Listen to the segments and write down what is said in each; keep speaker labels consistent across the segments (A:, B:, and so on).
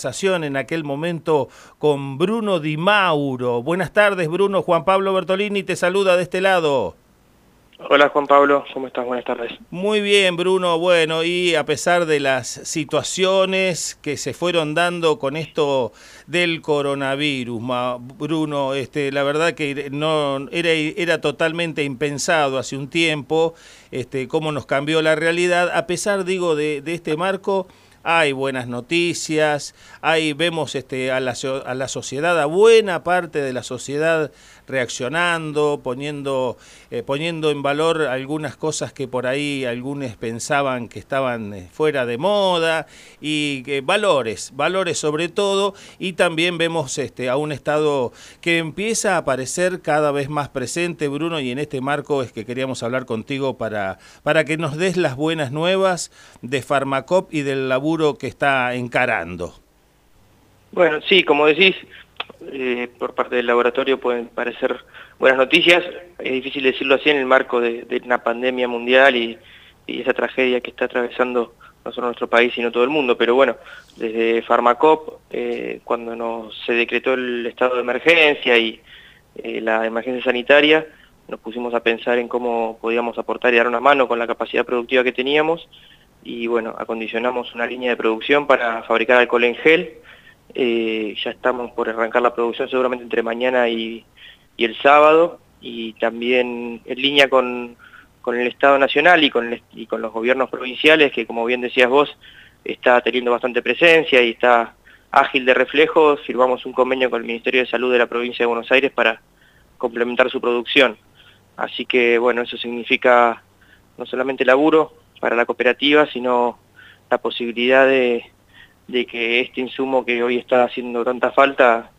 A: en aquel momento con Bruno Di Mauro. Buenas tardes, Bruno. Juan Pablo Bertolini te saluda de este lado.
B: Hola Juan Pablo, ¿cómo estás? Buenas tardes.
A: Muy bien, Bruno. Bueno, y a pesar de las situaciones que se fueron dando con esto del coronavirus, Bruno, este, la verdad que no era, era totalmente impensado hace un tiempo, este, cómo nos cambió la realidad. A pesar, digo, de, de este marco hay buenas noticias, hay, vemos este, a, la, a la sociedad, a buena parte de la sociedad reaccionando, poniendo, eh, poniendo en valor algunas cosas que por ahí algunos pensaban que estaban eh, fuera de moda, y valores, valores sobre todo, y también vemos este, a un Estado que empieza a aparecer cada vez más presente, Bruno, y en este marco es que queríamos hablar contigo para, para que nos des las buenas nuevas de Farmacop y del laburo que está encarando.
B: Bueno, sí, como decís, eh, por parte del laboratorio pueden parecer buenas noticias. Es difícil decirlo así en el marco de, una pandemia mundial y, esa tragedia que está atravesando no solo nuestro país, sino todo el mundo. Pero bueno, desde Farmacop, eh, cuando nos, se decretó el estado de emergencia y eh, la emergencia sanitaria, nos pusimos a pensar en cómo podíamos aportar y dar una mano con la capacidad productiva que teníamos y bueno, acondicionamos una línea de producción para fabricar alcohol en gel, eh, ya estamos por arrancar la producción seguramente entre mañana y, el sábado y también en línea con, el Estado Nacional y con, y con los gobiernos provinciales que como bien decías vos está teniendo bastante presencia y está ágil de reflejo, firmamos un convenio con el Ministerio de Salud de la provincia de Buenos Aires para complementar su producción. Así que bueno, eso significa no solamente laburo para la cooperativa, sino la posibilidad de, de que este insumo que hoy está haciendo tanta falta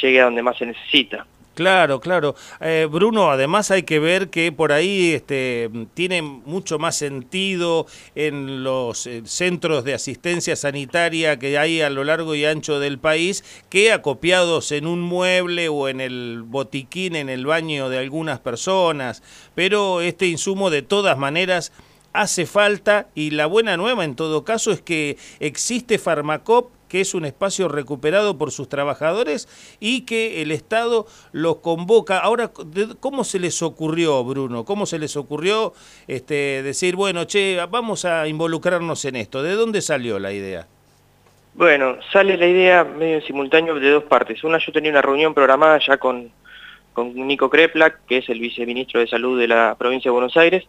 B: llegue a donde más se necesita.
A: Claro, claro. Eh, Bruno, además hay que ver que por ahí este, tiene mucho más sentido en los eh, centros de asistencia sanitaria que hay a lo largo y ancho del país que acopiados en un mueble o en el botiquín, en el baño de algunas personas. Pero este insumo de todas maneras hace falta y la buena nueva en todo caso es que existe Farmacop que es un espacio recuperado por sus trabajadores y que el Estado los convoca. Ahora, ¿cómo se les ocurrió, Bruno? ¿Cómo se les ocurrió este, decir, bueno, che, vamos a involucrarnos en esto? ¿De dónde salió la idea?
B: Bueno, sale la idea medio simultáneo de dos partes. Una, yo tenía una reunión programada ya con, con Nico Kreplak, que es el viceministro de Salud de la provincia de Buenos Aires,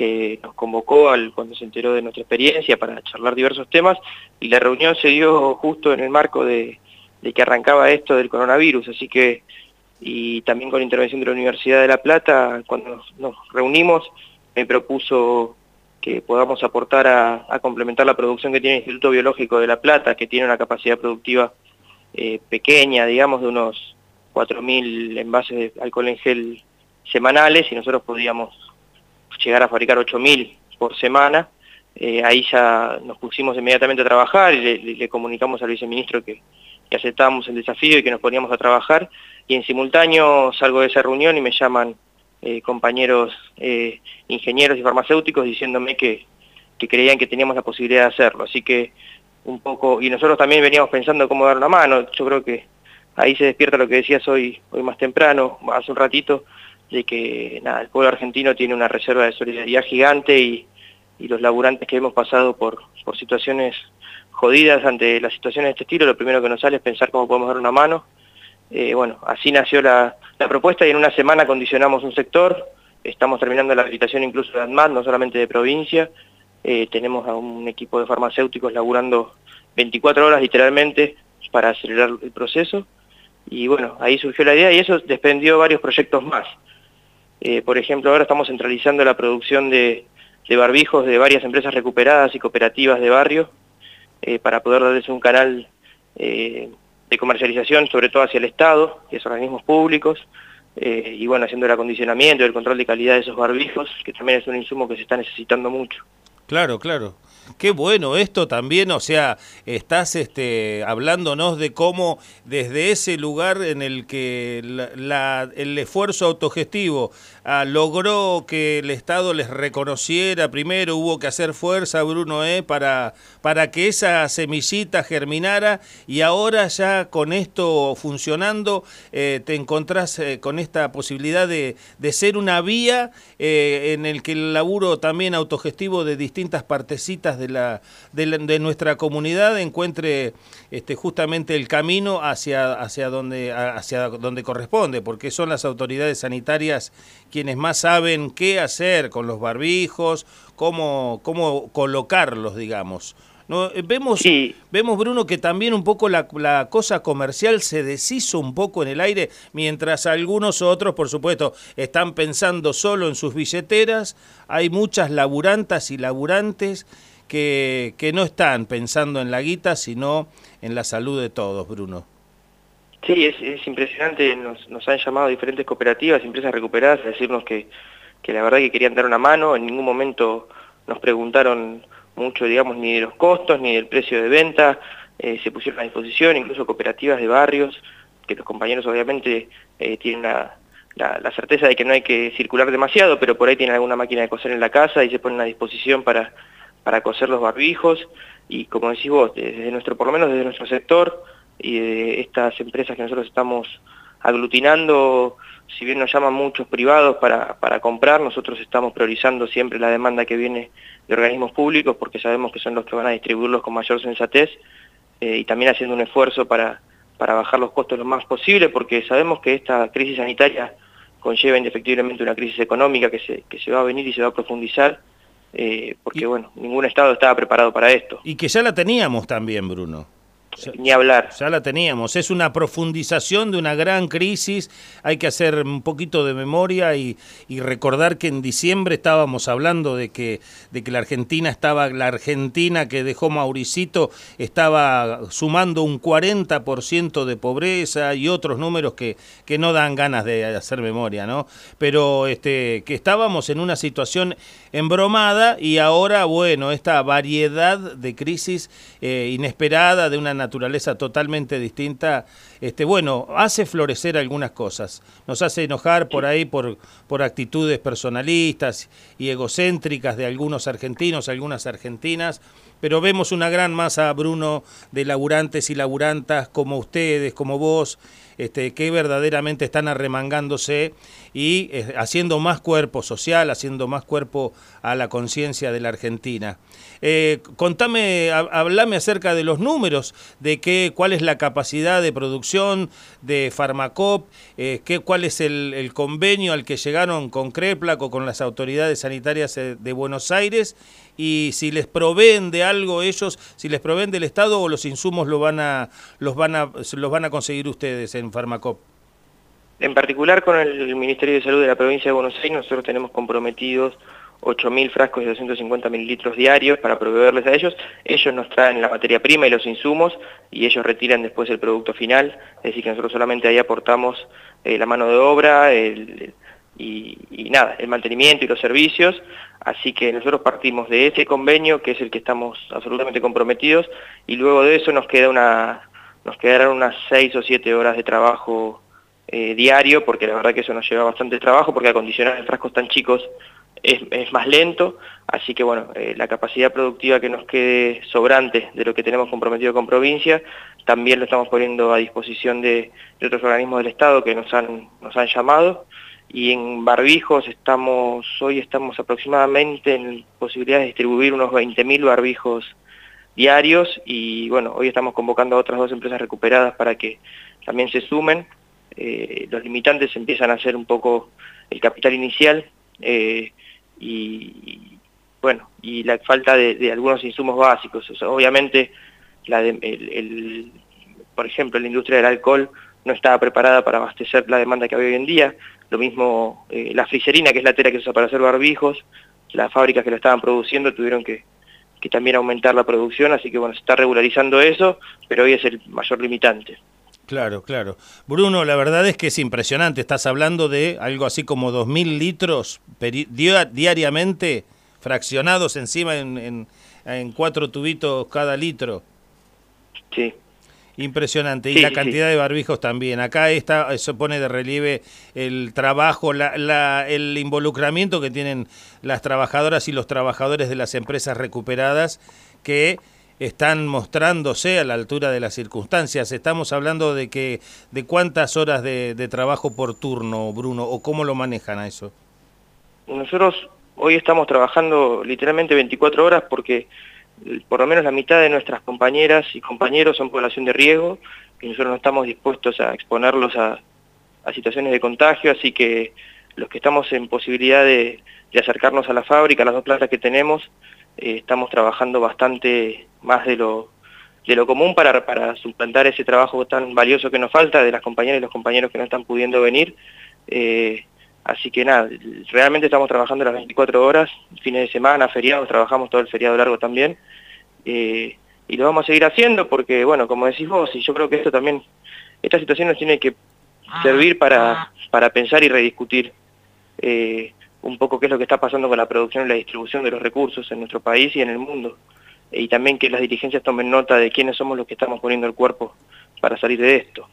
B: que nos convocó al, cuando se enteró de nuestra experiencia para charlar diversos temas y la reunión se dio justo en el marco de, que arrancaba esto del coronavirus, así que y también con intervención de la Universidad de La Plata, cuando nos, reunimos me propuso que podamos aportar a, complementar la producción que tiene el Instituto Biológico de La Plata, que tiene una capacidad productiva eh, pequeña, digamos, de unos 4.000 envases de alcohol en gel semanales y nosotros podíamos llegar a fabricar 8.000 por semana. Eh, ahí ya nos pusimos inmediatamente a trabajar y le, comunicamos al viceministro que, que aceptábamos el desafío y que nos poníamos a trabajar. Y en simultáneo salgo de esa reunión y me llaman eh, compañeros eh, ingenieros y farmacéuticos diciéndome que, que creían que teníamos la posibilidad de hacerlo. Así que un poco, y nosotros también veníamos pensando cómo dar una mano, yo creo que ahí se despierta lo que decías hoy, hoy más temprano, hace un ratito, de que nada, el pueblo argentino tiene una reserva de solidaridad gigante y, los laburantes que hemos pasado por, por situaciones jodidas ante las situaciones de este estilo, lo primero que nos sale es pensar cómo podemos dar una mano. Eh, bueno, así nació la, propuesta y en una semana condicionamos un sector, estamos terminando la habilitación incluso de ADMAT, no solamente de provincia, eh, tenemos a un equipo de farmacéuticos laburando 24 horas literalmente para acelerar el proceso y bueno, ahí surgió la idea y eso desprendió varios proyectos más. Eh, por ejemplo, ahora estamos centralizando la producción de, barbijos de varias empresas recuperadas y cooperativas de barrio eh, para poder darles un canal eh, de comercialización, sobre todo hacia el Estado y esos organismos públicos, y bueno, haciendo el acondicionamiento y el control de calidad de esos barbijos, que también es un insumo que se está necesitando mucho.
A: Claro, claro. Qué bueno esto también, o sea, estás este, hablándonos de cómo desde ese lugar en el que el esfuerzo autogestivo ah, logró que el Estado les reconociera, primero hubo que hacer fuerza, Bruno, eh, para, para que esa semillita germinara y ahora ya con esto funcionando eh, te encontrás eh, con esta posibilidad de, de ser una vía eh, en el que el laburo también autogestivo de distintas partecitas de, la, de, nuestra comunidad encuentre este, justamente el camino hacia, hacia, donde, hacia donde corresponde, porque son las autoridades sanitarias quienes más saben qué hacer con los barbijos, cómo, cómo colocarlos, digamos. ¿No? Eh, vemos, vemos, Bruno, que también un poco la, la, cosa comercial se deshizo un poco en el aire, mientras algunos otros, por supuesto, están pensando solo en sus billeteras. Hay muchas laburantas y laburantes que, que no están pensando en la guita, sino en la salud de todos, Bruno.
B: Sí, es, impresionante, nos, nos, han llamado diferentes cooperativas, empresas recuperadas, a decirnos que, que la verdad que querían dar una mano, en ningún momento nos preguntaron mucho, digamos, ni de los costos, ni del precio de venta, eh, se pusieron a disposición, incluso cooperativas de barrios, que los compañeros obviamente eh, tienen la, la, certeza de que no hay que circular demasiado, pero por ahí tienen alguna máquina de coser en la casa y se ponen a disposición para para coser los barbijos. Y como decís vos, desde nuestro, por lo menos desde nuestro sector y de estas empresas que nosotros estamos aglutinando, si bien nos llaman muchos privados para, para comprar, nosotros estamos priorizando siempre la demanda que viene de organismos públicos porque sabemos que son los que van a distribuirlos con mayor sensatez eh, y también haciendo un esfuerzo para, para bajar los costos lo más posible porque sabemos que esta crisis sanitaria conlleva indefectiblemente una crisis económica que se, que se va a venir y se va a profundizar eh, porque bueno, ningún Estado estaba preparado para esto.
A: Y que ya la teníamos también, Bruno.
B: Ni hablar.
A: Ya la teníamos. Es una profundización de una gran crisis. Hay que hacer un poquito de memoria y, recordar que en diciembre estábamos hablando de que, de que la Argentina estaba, la Argentina que dejó Mauricito estaba sumando un 40% de pobreza y otros números que, que no dan ganas de hacer memoria, ¿no? Pero este, que estábamos en una situación embromada y ahora, bueno, esta variedad de crisis eh, inesperada de una naturaleza totalmente distinta, este, bueno, hace florecer algunas cosas, nos hace enojar por ahí por, por actitudes personalistas y egocéntricas de algunos argentinos, algunas argentinas, pero vemos una gran masa, Bruno, de laburantes y laburantas como ustedes, como vos, este, que verdaderamente están arremangándose y eh, haciendo más cuerpo social, haciendo más cuerpo a la conciencia de la Argentina. Eh, contame, hablame acerca de los números, de qué, cuál es la capacidad de producción de Farmacop, eh, qué, cuál es el, convenio al que llegaron con CREPLAC o con las autoridades sanitarias de Buenos Aires y si les proveen de algo ellos, si les proveen del Estado o los insumos lo van a, los, van a, los van a conseguir ustedes en Farmacop.
B: En particular con el Ministerio de Salud de la provincia de Buenos Aires nosotros tenemos comprometidos 8.000 frascos de 250 mililitros diarios para proveerles a ellos. Ellos nos traen la materia prima y los insumos y ellos retiran después el producto final. Es decir, que nosotros solamente ahí aportamos eh, la mano de obra y, nada, el mantenimiento y los servicios. Así que nosotros partimos de ese convenio, que es el que estamos absolutamente comprometidos, y luego de eso nos queda una, nos quedarán unas seis o siete horas de trabajo eh, diario, porque la verdad que eso nos lleva bastante trabajo, porque acondicionar frascos tan chicos es, más lento, así que bueno, eh, la capacidad productiva que nos quede sobrante de lo que tenemos comprometido con provincia, también lo estamos poniendo a disposición de, de otros organismos del Estado que nos han, nos han llamado, y en barbijos estamos, hoy estamos aproximadamente en posibilidad de distribuir unos 20.000 barbijos diarios y bueno, hoy estamos convocando a otras dos empresas recuperadas para que también se sumen. Eh, los limitantes empiezan a ser un poco el capital inicial eh, y, bueno, y la falta de, algunos insumos básicos. obviamente, la el, por ejemplo, la industria del alcohol no estaba preparada para abastecer la demanda que había hoy en día, lo mismo eh, la friserina, que es la tela que se usa para hacer barbijos, las fábricas que lo estaban produciendo tuvieron que, también aumentar la producción, así que bueno, se está regularizando eso, pero hoy es el mayor limitante.
A: Claro, claro. Bruno, la verdad es que es impresionante, estás hablando de algo así como 2.000 litros diariamente fraccionados encima en, en, cuatro tubitos cada litro.
B: Sí.
A: Impresionante. Y la cantidad de barbijos también. Acá está, eso pone de relieve el trabajo, la, la, el involucramiento que tienen las trabajadoras y los trabajadores de las empresas recuperadas que están mostrándose a la altura de las circunstancias. Estamos hablando de que de cuántas horas de, trabajo por turno, Bruno, o cómo lo manejan a eso.
B: Nosotros hoy estamos trabajando literalmente 24 horas porque eh, por lo menos la mitad de nuestras compañeras y compañeros son población de riesgo y nosotros no estamos dispuestos a exponerlos a, situaciones de contagio, así que los que estamos en posibilidad de, de acercarnos a la fábrica, a las dos plantas que tenemos, eh, estamos trabajando bastante más de lo, de lo común para, para suplantar ese trabajo tan valioso que nos falta de las compañeras y los compañeros que no están pudiendo venir. Eh, así que nada, realmente estamos trabajando las 24 horas, fines de semana, feriados, trabajamos todo el feriado largo también. Eh, y lo vamos a seguir haciendo porque, bueno, como decís vos, y yo creo que esto también, esta situación nos tiene que servir para, para pensar y rediscutir un poco qué es lo que está pasando con la producción y la distribución de los recursos en nuestro país y en el mundo. Y también que las dirigencias tomen nota de quiénes somos los que estamos poniendo el cuerpo para salir de esto.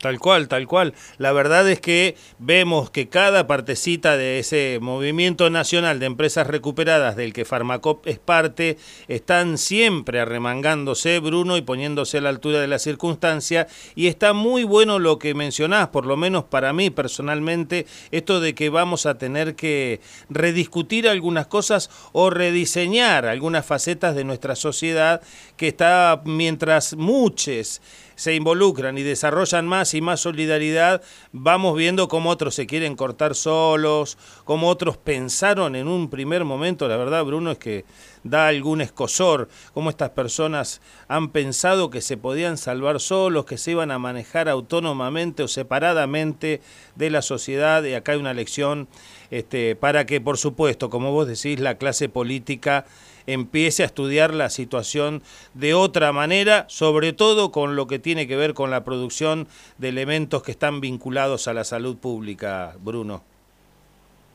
A: Tal cual, tal cual. La verdad es que vemos que cada partecita de ese movimiento nacional de empresas recuperadas del que Farmacop es parte, están siempre arremangándose, Bruno, y poniéndose a la altura de la circunstancia. Y está muy bueno lo que mencionás, por lo menos para mí personalmente, esto de que vamos a tener que rediscutir algunas cosas o rediseñar algunas facetas de nuestra sociedad que está, mientras muchos se involucran y desarrollan más y más solidaridad, vamos viendo cómo otros se quieren cortar solos, cómo otros pensaron en un primer momento, la verdad Bruno es que da algún escosor, cómo estas personas han pensado que se podían salvar solos, que se iban a manejar autónomamente o separadamente de la sociedad, y acá hay una lección este, para que, por supuesto, como vos decís, la clase política empiece a estudiar la situación de otra manera, sobre todo con lo que tiene que ver con la producción de elementos que están vinculados a la salud pública, Bruno.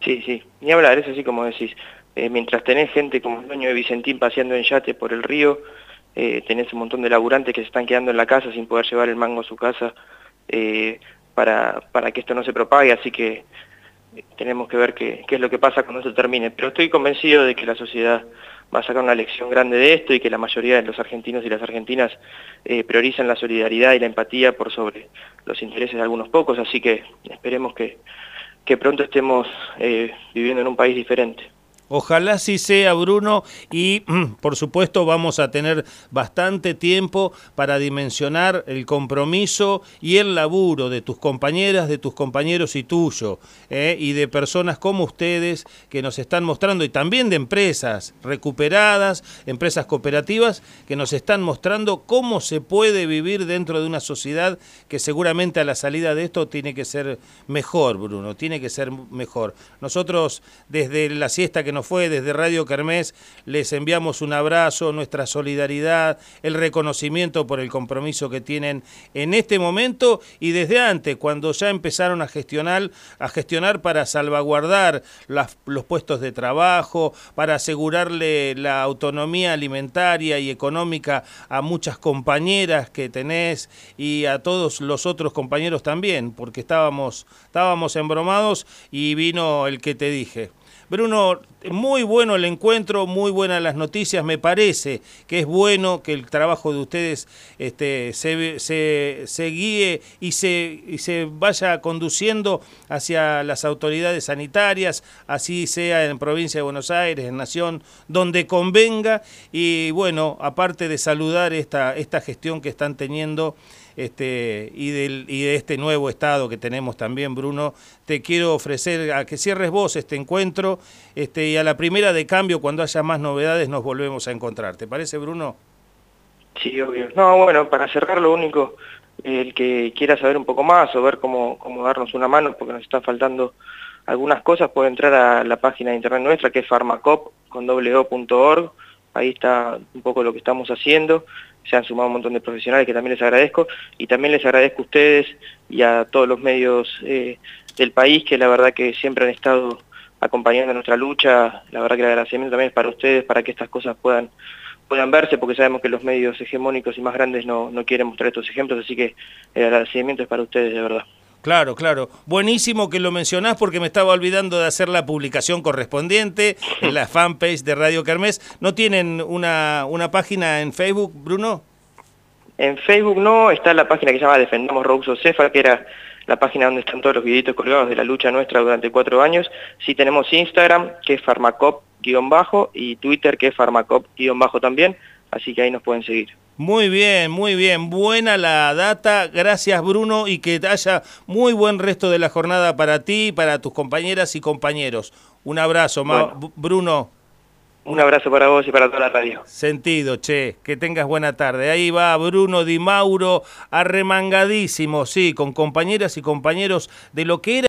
B: Sí, sí, ni hablar, es así como decís. Eh, mientras tenés gente como el dueño de Vicentín paseando en yate por el río, eh, tenés un montón de laburantes que se están quedando en la casa sin poder llevar el mango a su casa eh, para, para que esto no se propague, así que tenemos que ver qué, qué, es lo que pasa cuando esto termine. Pero estoy convencido de que la sociedad va a sacar una lección grande de esto y que la mayoría de los argentinos y las argentinas priorizan la solidaridad y la empatía por sobre los intereses de algunos pocos, así que esperemos que, que pronto estemos viviendo en un país diferente.
A: Ojalá sí sea, Bruno, y por supuesto vamos a tener bastante tiempo para dimensionar el compromiso y el laburo de tus compañeras, de tus compañeros y tuyo, ¿eh? y de personas como ustedes que nos están mostrando, y también de empresas recuperadas, empresas cooperativas, que nos están mostrando cómo se puede vivir dentro de una sociedad que seguramente a la salida de esto tiene que ser mejor, Bruno, tiene que ser mejor. Nosotros desde la siesta que nos fue desde Radio Kermés, les enviamos un abrazo, nuestra solidaridad, el reconocimiento por el compromiso que tienen en este momento y desde antes, cuando ya empezaron a gestionar, a gestionar para salvaguardar los puestos de trabajo, para asegurarle la autonomía alimentaria y económica a muchas compañeras que tenés y a todos los otros compañeros también, porque estábamos, estábamos embromados y vino el que te dije. Bruno, muy bueno el encuentro, muy buenas las noticias. Me parece que es bueno que el trabajo de ustedes este, se, se, guíe y se, y se vaya conduciendo hacia las autoridades sanitarias, así sea en provincia de Buenos Aires, en Nación, donde convenga. Y bueno, aparte de saludar esta, esta gestión que están teniendo este, y, de este nuevo estado que tenemos también, Bruno, te quiero ofrecer a que cierres vos este encuentro este, y a la primera de cambio, cuando haya más novedades, nos volvemos a encontrar. ¿Te parece, Bruno?
B: Sí, obvio. No, bueno, para cerrar lo único, el que quiera saber un poco más o ver cómo, darnos una mano, porque nos están faltando algunas cosas, puede entrar a la página de internet nuestra, que es farmacop, ahí está un poco lo que estamos haciendo, se han sumado un montón de profesionales que también les agradezco, y también les agradezco a ustedes y a todos los medios eh, del país que la verdad que siempre han estado acompañando nuestra lucha. La verdad que el agradecimiento también es para ustedes, para que estas cosas puedan puedan verse, porque sabemos que los medios hegemónicos y más grandes no, no quieren mostrar estos ejemplos, así que el agradecimiento es para ustedes, de verdad.
A: Claro, claro. Buenísimo que lo mencionás porque me estaba olvidando de hacer la publicación correspondiente en la fanpage de Radio Kermés. ¿No tienen una, una página en Facebook, Bruno?
B: En Facebook no, está la página que se llama Defendamos Roxo Cefa, que era la página donde están todos los videitos colgados de la lucha nuestra durante cuatro años. Sí tenemos Instagram, que es farmacop-bajo, y Twitter, que es farmacop-bajo también, así que ahí nos pueden seguir.
A: Muy bien, muy bien. Buena la data. Gracias, Bruno, y que haya muy buen resto de la jornada para ti, para tus compañeras y compañeros. Un abrazo, Bruno.
B: Un abrazo para vos y para toda la radio.
A: Sentido, che, que tengas buena tarde. Ahí va Bruno Di Mauro, arremangadísimo, sí, con compañeras y compañeros de lo que era